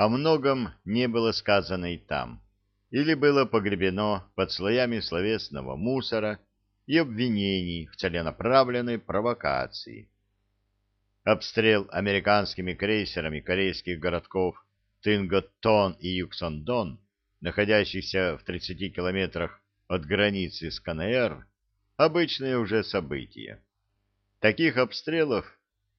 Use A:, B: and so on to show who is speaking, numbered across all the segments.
A: О многом не было сказано и там, или было погребено под слоями словесного мусора и обвинений в целенаправленной провокации. Обстрел американскими крейсерами корейских городков Тынготтон и Юксондон, находящихся в 30 километрах от границы с КНР, обычное уже событие. Таких обстрелов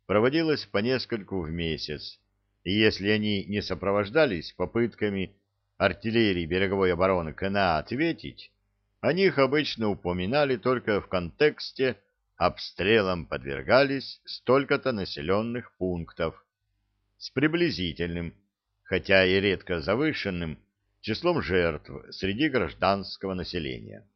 A: проводилось по нескольку в месяц, и если они не сопровождались попытками артиллерии береговой обороны КНА ответить, о них обычно упоминали только в контексте обстрелам подвергались столько-то населенных пунктов с приблизительным, хотя и редко завышенным, числом жертв среди гражданского населения.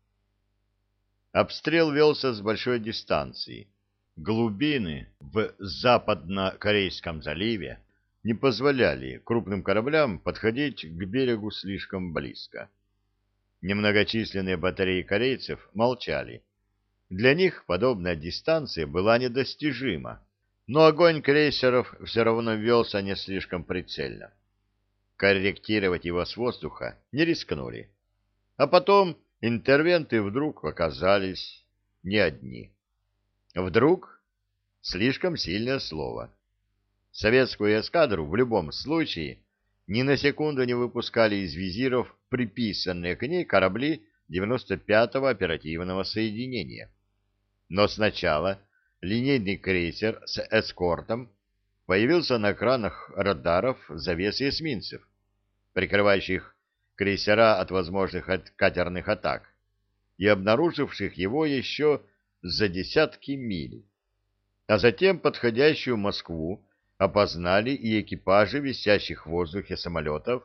A: Обстрел велся с большой дистанции. Глубины в западно-корейском заливе не позволяли крупным кораблям подходить к берегу слишком близко. Немногочисленные батареи корейцев молчали. Для них подобная дистанция была недостижима, но огонь крейсеров все равно велся не слишком прицельно. Корректировать его с воздуха не рискнули. А потом интервенты вдруг оказались не одни. Вдруг слишком сильное слово советскую эскадру в любом случае ни на секунду не выпускали из визиров приписанные к ней корабли 95-го оперативного соединения. Но сначала линейный крейсер с эскортом появился на экранах радаров завесы эсминцев, прикрывающих крейсера от возможных катерных атак, и обнаруживших его еще за десятки миль. А затем подходящую Москву опознали и экипажи висящих в воздухе самолетов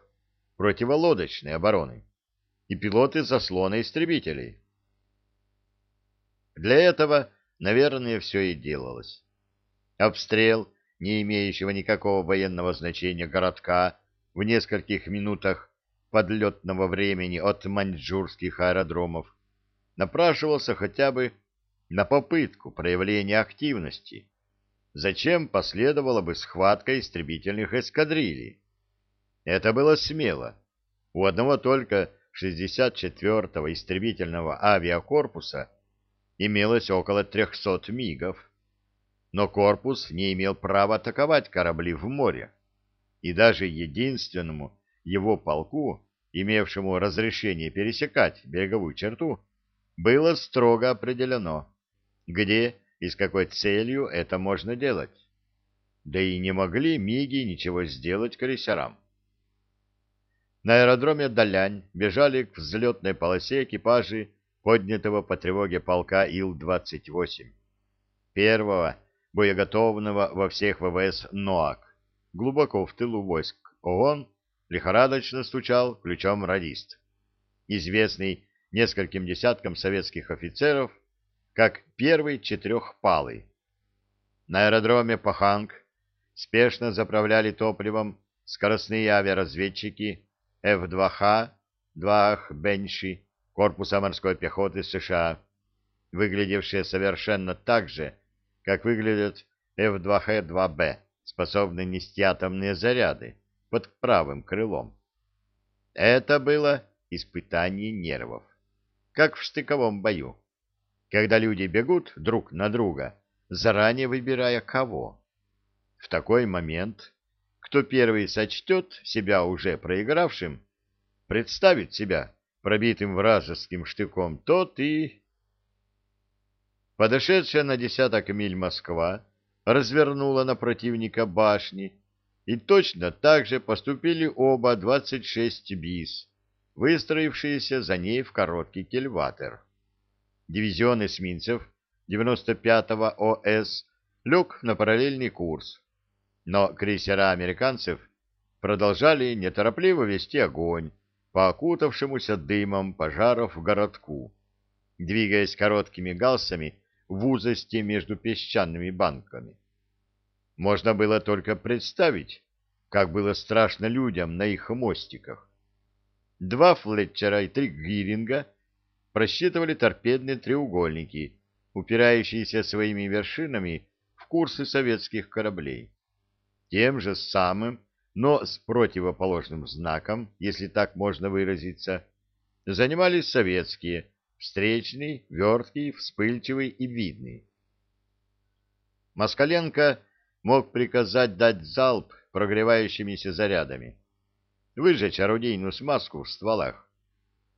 A: противолодочной обороны и пилоты заслона истребителей. Для этого, наверное, все и делалось. Обстрел, не имеющего никакого военного значения городка, в нескольких минутах подлетного времени от маньчжурских аэродромов, напрашивался хотя бы на попытку проявления активности зачем последовала бы схватка истребительных эскадрилий. Это было смело. У одного только 64-го истребительного авиакорпуса имелось около 300 мигов, но корпус не имел права атаковать корабли в море, и даже единственному его полку, имевшему разрешение пересекать береговую черту, было строго определено, где и с какой целью это можно делать. Да и не могли миги ничего сделать крейсерам. На аэродроме Далянь бежали к взлетной полосе экипажи поднятого по тревоге полка Ил-28, первого боеготовного во всех ВВС НОАК, глубоко в тылу войск ООН, лихорадочно стучал ключом радист, известный нескольким десяткам советских офицеров как первый четырехпалый. На аэродроме Паханг спешно заправляли топливом скоростные авиаразведчики F-2H, 2H Бенши корпуса морской пехоты США, выглядевшие совершенно так же, как выглядят F-2H-2B, способные нести атомные заряды под правым крылом. Это было испытание нервов, как в штыковом бою когда люди бегут друг на друга, заранее выбирая кого. В такой момент, кто первый сочтет себя уже проигравшим, представит себя пробитым вражеским штыком, тот и... Подошедшая на десяток миль Москва развернула на противника башни, и точно так же поступили оба 26 БИС, выстроившиеся за ней в короткий кельватер дивизион эсминцев 95-го ОС лег на параллельный курс, но крейсера американцев продолжали неторопливо вести огонь по окутавшемуся дымом пожаров в городку, двигаясь короткими галсами в узости между песчаными банками. Можно было только представить, как было страшно людям на их мостиках. Два Флетчера и три Гиринга — просчитывали торпедные треугольники, упирающиеся своими вершинами в курсы советских кораблей. Тем же самым но с противоположным знаком, если так можно выразиться, занимались советские, встречный, верткий, вспыльчивый и видный. Москаленко мог приказать дать залп прогревающимися зарядами, выжечь орудийную смазку в стволах,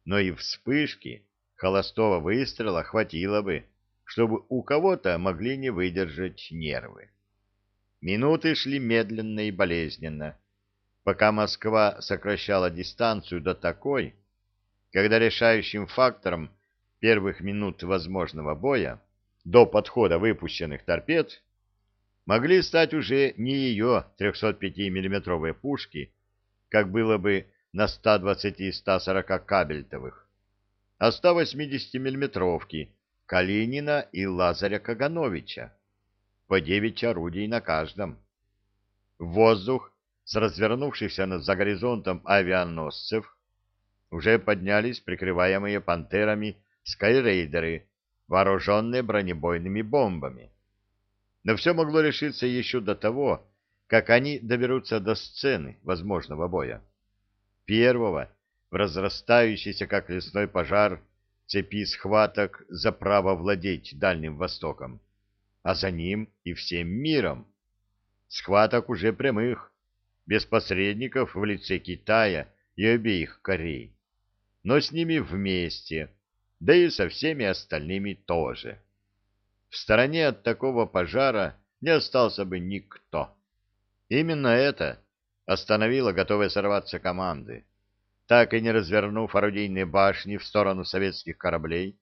A: но и вспышки холостого выстрела хватило бы, чтобы у кого-то могли не выдержать нервы. Минуты шли медленно и болезненно, пока Москва сокращала дистанцию до такой, когда решающим фактором первых минут возможного боя до подхода выпущенных торпед могли стать уже не ее 305 миллиметровые пушки, как было бы на 120 и 140 кабельтовых, а 180 миллиметровки Калинина и Лазаря Кагановича по девять орудий на каждом. В воздух с развернувшихся над за горизонтом авианосцев уже поднялись прикрываемые пантерами скайрейдеры, вооруженные бронебойными бомбами. Но все могло решиться еще до того, как они доберутся до сцены возможного боя. Первого, в разрастающийся как лесной пожар, цепи схваток за право владеть Дальним Востоком а за ним и всем миром. Схваток уже прямых, без посредников в лице Китая и обеих Корей, но с ними вместе, да и со всеми остальными тоже. В стороне от такого пожара не остался бы никто. Именно это остановило готовые сорваться команды. Так и не развернув орудийные башни в сторону советских кораблей,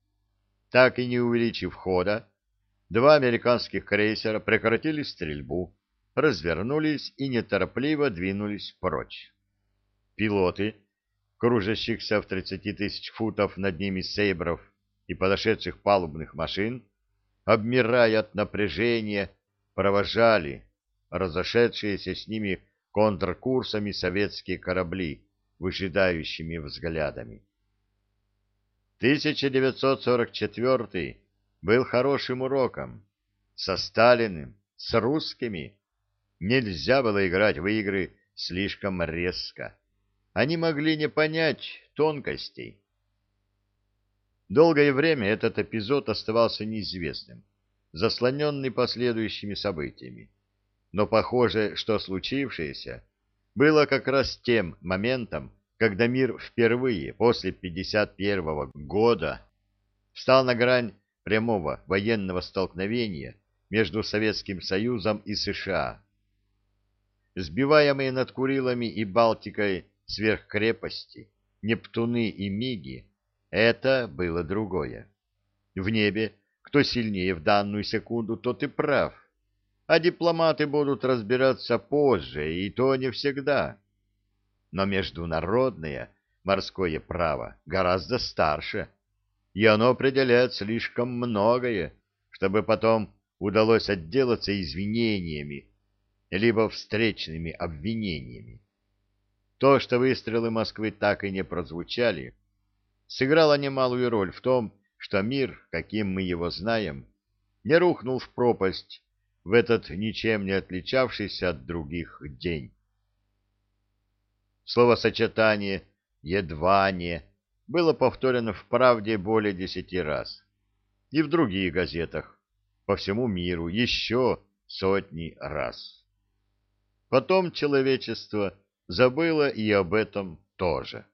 A: так и не увеличив хода, Два американских крейсера прекратили стрельбу, развернулись и неторопливо двинулись прочь. Пилоты, кружащихся в 30 тысяч футов над ними сейбров и подошедших палубных машин, обмирая от напряжения, провожали разошедшиеся с ними контркурсами советские корабли, выжидающими взглядами. 1944 был хорошим уроком. Со Сталиным, с русскими нельзя было играть в игры слишком резко. Они могли не понять тонкостей. Долгое время этот эпизод оставался неизвестным, заслоненный последующими событиями. Но похоже, что случившееся было как раз тем моментом, когда мир впервые после 51 года встал на грань прямого военного столкновения между Советским Союзом и США. Сбиваемые над Курилами и Балтикой сверхкрепости, Нептуны и Миги — это было другое. В небе кто сильнее в данную секунду, тот и прав. А дипломаты будут разбираться позже, и то не всегда. Но международное морское право гораздо старше — и оно определяет слишком многое, чтобы потом удалось отделаться извинениями, либо встречными обвинениями. То, что выстрелы Москвы так и не прозвучали, сыграло немалую роль в том, что мир, каким мы его знаем, не рухнул в пропасть в этот ничем не отличавшийся от других день. Словосочетание «едва не» было повторено в «Правде» более десяти раз. И в других газетах по всему миру еще сотни раз. Потом человечество забыло и об этом тоже.